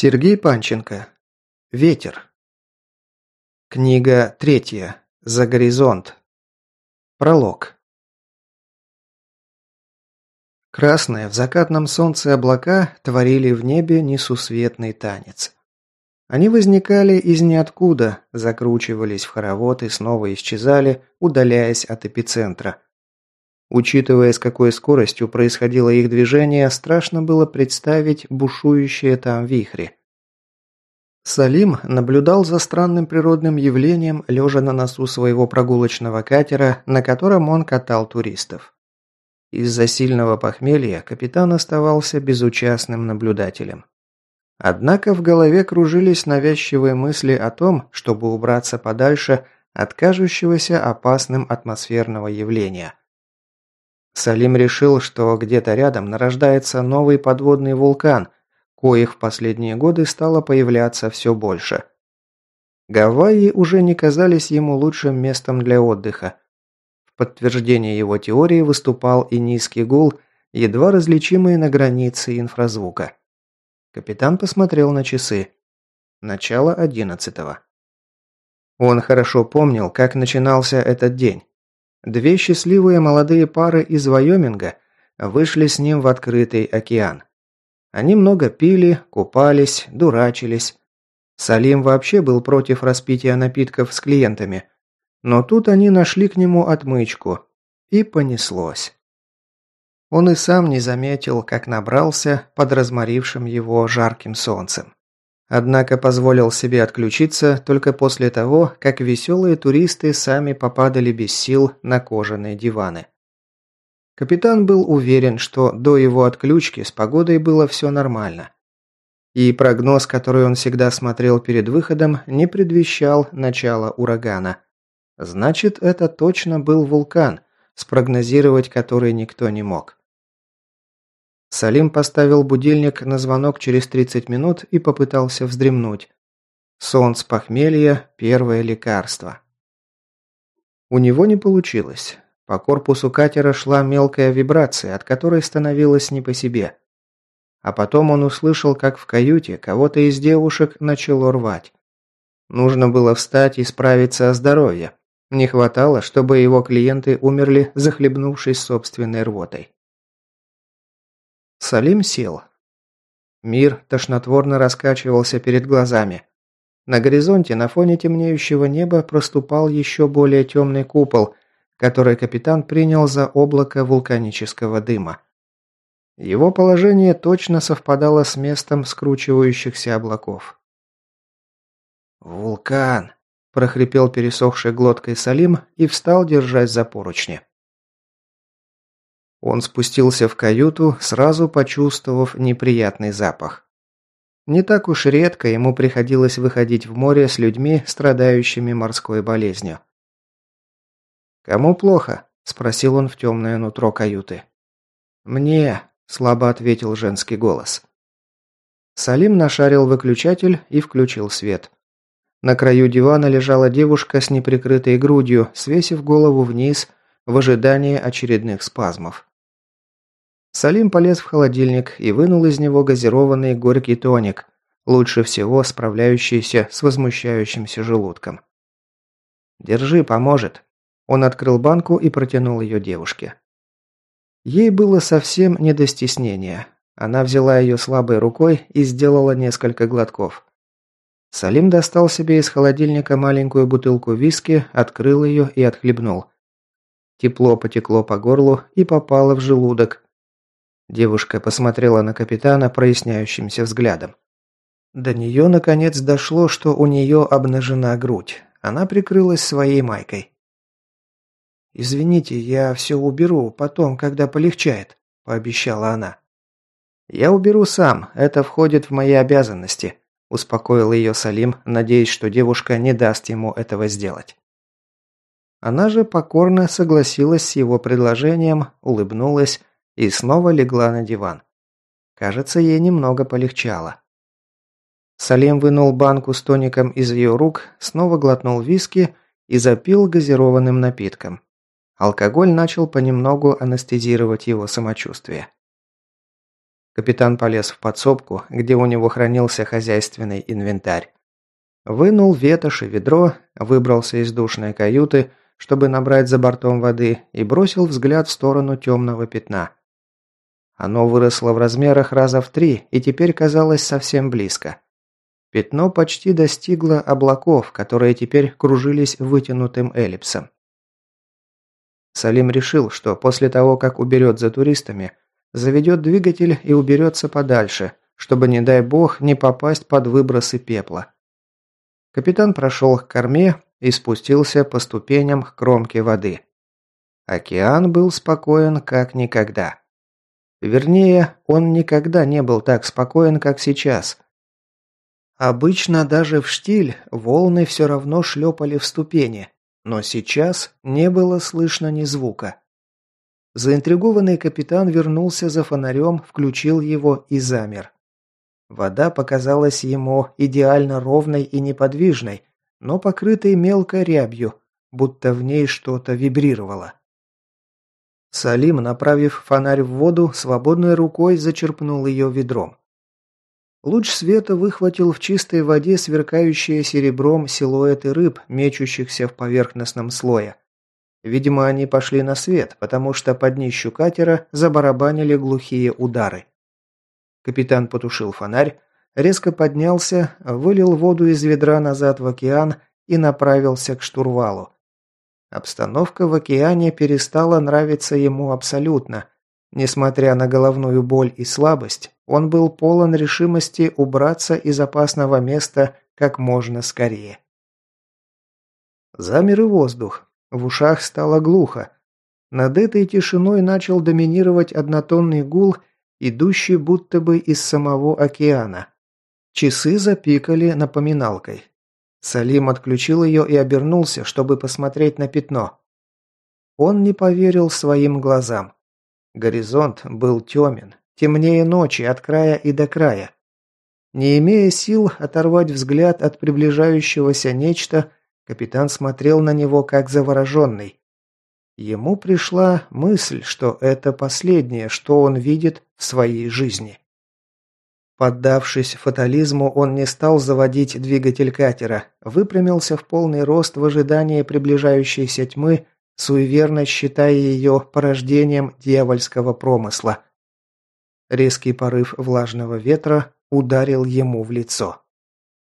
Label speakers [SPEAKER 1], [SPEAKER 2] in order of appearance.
[SPEAKER 1] Сергей Панченко. Ветер. Книга третья. За горизонт. Пролог. Красные в закатном солнце облака творили в небе несусветный танец. Они возникали из ниоткуда, закручивались в хоровод и снова исчезали, удаляясь от эпицентра. Учитывая, с какой скоростью происходило их движение, страшно было представить бушующие там вихри. Салим наблюдал за странным природным явлением, лежа на носу своего прогулочного катера, на котором он катал туристов. Из-за сильного похмелья капитан оставался безучастным наблюдателем. Однако в голове кружились навязчивые мысли о том, чтобы убраться подальше от кажущегося опасным атмосферного явления. Салим решил, что где-то рядом нарождается новый подводный вулкан, коих в последние годы стало появляться все больше. Гавайи уже не казались ему лучшим местом для отдыха. В подтверждение его теории выступал и низкий гул, едва различимый на границе инфразвука. Капитан посмотрел на часы. Начало одиннадцатого. Он хорошо помнил, как начинался этот день. Две счастливые молодые пары из Вайоминга вышли с ним в открытый океан. Они много пили, купались, дурачились. Салим вообще был против распития напитков с клиентами. Но тут они нашли к нему отмычку. И понеслось. Он и сам не заметил, как набрался под разморившим его жарким солнцем. Однако позволил себе отключиться только после того, как веселые туристы сами попадали без сил на кожаные диваны. Капитан был уверен, что до его отключки с погодой было все нормально. И прогноз, который он всегда смотрел перед выходом, не предвещал начала урагана. Значит, это точно был вулкан, спрогнозировать который никто не мог. Салим поставил будильник на звонок через 30 минут и попытался вздремнуть. Сон с похмелья – первое лекарство. У него не получилось. По корпусу катера шла мелкая вибрация, от которой становилось не по себе. А потом он услышал, как в каюте кого-то из девушек начало рвать. Нужно было встать и справиться о здоровье. Не хватало, чтобы его клиенты умерли, захлебнувшись собственной рвотой. Салим сел. Мир тошнотворно раскачивался перед глазами. На горизонте на фоне темнеющего неба проступал еще более темный купол, который капитан принял за облако вулканического дыма. Его положение точно совпадало с местом скручивающихся облаков. «Вулкан!» – прохрипел пересохшей глоткой Салим и встал, держась за поручни. Он спустился в каюту, сразу почувствовав неприятный запах. Не так уж редко ему приходилось выходить в море с людьми, страдающими морской болезнью. «Кому плохо?» – спросил он в темное нутро каюты. «Мне», – слабо ответил женский голос. Салим нашарил выключатель и включил свет. На краю дивана лежала девушка с неприкрытой грудью, свесив голову вниз в ожидании очередных спазмов. Салим полез в холодильник и вынул из него газированный горький тоник, лучше всего справляющийся с возмущающимся желудком. «Держи, поможет». Он открыл банку и протянул ее девушке. Ей было совсем не до стеснения. Она взяла ее слабой рукой и сделала несколько глотков. Салим достал себе из холодильника маленькую бутылку виски, открыл ее и отхлебнул. Тепло потекло по горлу и попало в желудок, Девушка посмотрела на капитана проясняющимся взглядом. До нее наконец дошло, что у нее обнажена грудь. Она прикрылась своей майкой. «Извините, я все уберу, потом, когда полегчает», – пообещала она. «Я уберу сам, это входит в мои обязанности», – успокоил ее Салим, надеясь, что девушка не даст ему этого сделать. Она же покорно согласилась с его предложением, улыбнулась и снова легла на диван. Кажется, ей немного полегчало. Салим вынул банку с тоником из ее рук, снова глотнул виски и запил газированным напитком. Алкоголь начал понемногу анестезировать его самочувствие. Капитан полез в подсобку, где у него хранился хозяйственный инвентарь. Вынул ветошь и ведро, выбрался из душной каюты, чтобы набрать за бортом воды, и бросил взгляд в сторону темного пятна. Оно выросло в размерах раза в три и теперь казалось совсем близко. Пятно почти достигло облаков, которые теперь кружились вытянутым эллипсом. Салим решил, что после того, как уберет за туристами, заведет двигатель и уберется подальше, чтобы, не дай бог, не попасть под выбросы пепла. Капитан прошел к корме и спустился по ступеням к кромке воды. Океан был спокоен как никогда. Вернее, он никогда не был так спокоен, как сейчас. Обычно даже в штиль волны все равно шлепали в ступени, но сейчас не было слышно ни звука. Заинтригованный капитан вернулся за фонарем, включил его и замер. Вода показалась ему идеально ровной и неподвижной, но покрытой мелкой рябью, будто в ней что-то вибрировало. Салим, направив фонарь в воду, свободной рукой зачерпнул ее ведром. Луч света выхватил в чистой воде сверкающие серебром силуэты рыб, мечущихся в поверхностном слое. Видимо, они пошли на свет, потому что под днищу катера забарабанили глухие удары. Капитан потушил фонарь, резко поднялся, вылил воду из ведра назад в океан и направился к штурвалу. Обстановка в океане перестала нравиться ему абсолютно. Несмотря на головную боль и слабость, он был полон решимости убраться из опасного места как можно скорее. Замер и воздух. В ушах стало глухо. Над этой тишиной начал доминировать однотонный гул, идущий будто бы из самого океана. Часы запикали напоминалкой. Салим отключил ее и обернулся, чтобы посмотреть на пятно. Он не поверил своим глазам. Горизонт был темен, темнее ночи от края и до края. Не имея сил оторвать взгляд от приближающегося нечто, капитан смотрел на него как завороженный. Ему пришла мысль, что это последнее, что он видит в своей жизни. Поддавшись фатализму, он не стал заводить двигатель катера, выпрямился в полный рост в ожидании приближающейся тьмы, суеверно считая ее порождением дьявольского промысла. Резкий порыв влажного ветра ударил ему в лицо.